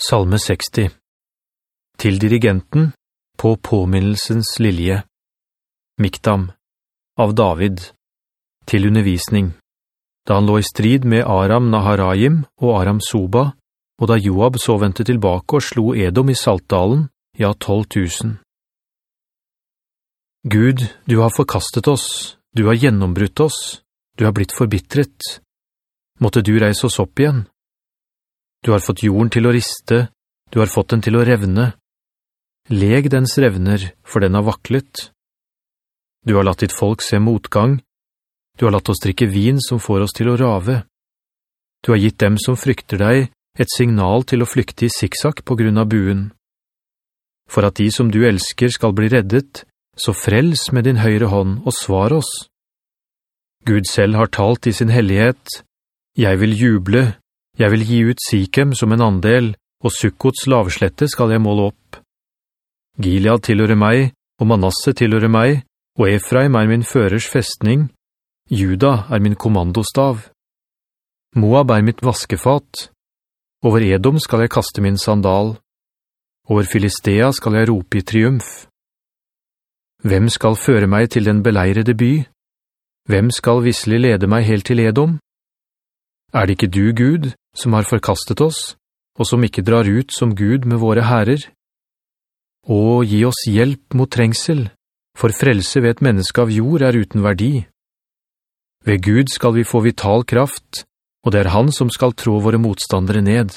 Salme 60 Til dirigenten på påminnelsens lilje Mikdam av David Til undervisning Da han lå i strid med Aram Naharaim og Aram Soba og da Joab så ventet tilbake og slo Edom i Saltdalen, ja, 12 000. Gud, du har forkastet oss, du har gjennombrutt oss, du har blitt forbittret. Måtte du reise oss opp igjen? Du har fått jorden til å riste, du har fått den til å revne. Leg dens revner, for den har vaklet. Du har latt ditt folk se motgang. Du har latt oss drikke vin som får oss til å rave. Du har gitt dem som frykter deg et signal til å flykte i siksak på grunn av buen. For at de som du elsker skal bli reddet, så frels med din høyre hånd og svar oss. Gud selv har talt i sin hellighet. Jeg vil juble, jeg vil gi ut Sikhem som en andel, og Sukkots lavslette skal jeg måle opp. Gilead tilhører meg, og Manasse tilhører meg, og Efraim er min førers festning. Juda er min kommandostav. Moab er mitt vaskefat. Over Edom skal jeg kaste min sandal. Over Filistea skal jeg rope i triumf. Hvem skal føre meg til den beleirede by? Hvem skal visselig lede meg helt til Edom? Er det ikke du, Gud, som har forkastet oss, og som ikke drar ut som Gud med våre herrer. Og gi oss hjelp mot trengsel, for frelse ved et menneske av jord er uten verdi. Ved Gud skal vi få vital kraft, og det er han som skal trå våre motstandere ned.